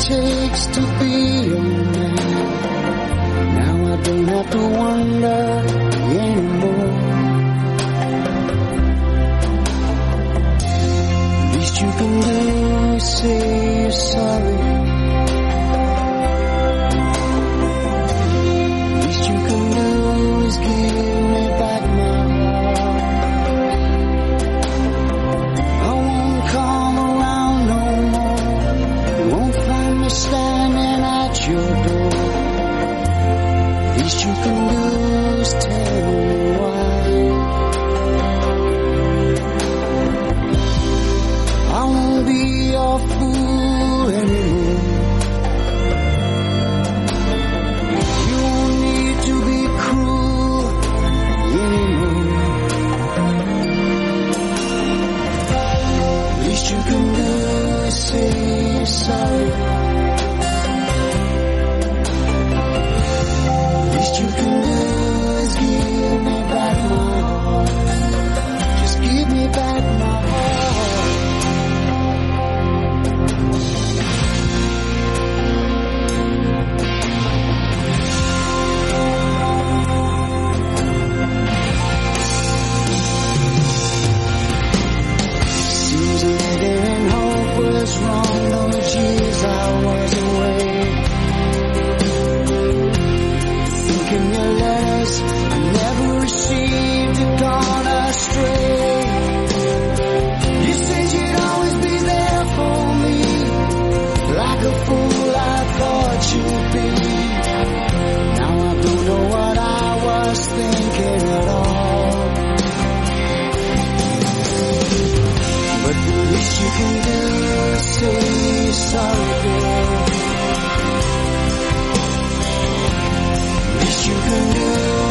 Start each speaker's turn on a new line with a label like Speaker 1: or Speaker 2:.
Speaker 1: takes to be a man. Now I don't have to wonder anymore. Least you can do is say you're sorry. your door. at Least you can lose. is. say sorry, babe. You could.